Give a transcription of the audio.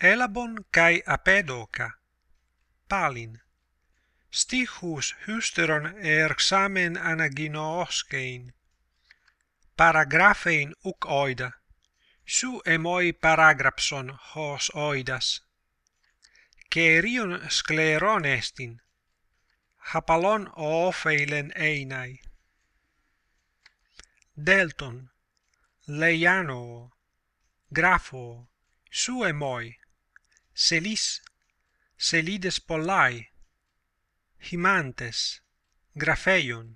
Elabon kai apedoka. Palin. Stichus hysteron erxamen anaginoskein. Paragrafein uk oida. Su emoi paragrapson hos oidas. Kerion skleron estin. Hapalon ofeilen einai. Delton. Leiano. Grafo. Su emoi selis, selides pollai, himantes, Grafeion.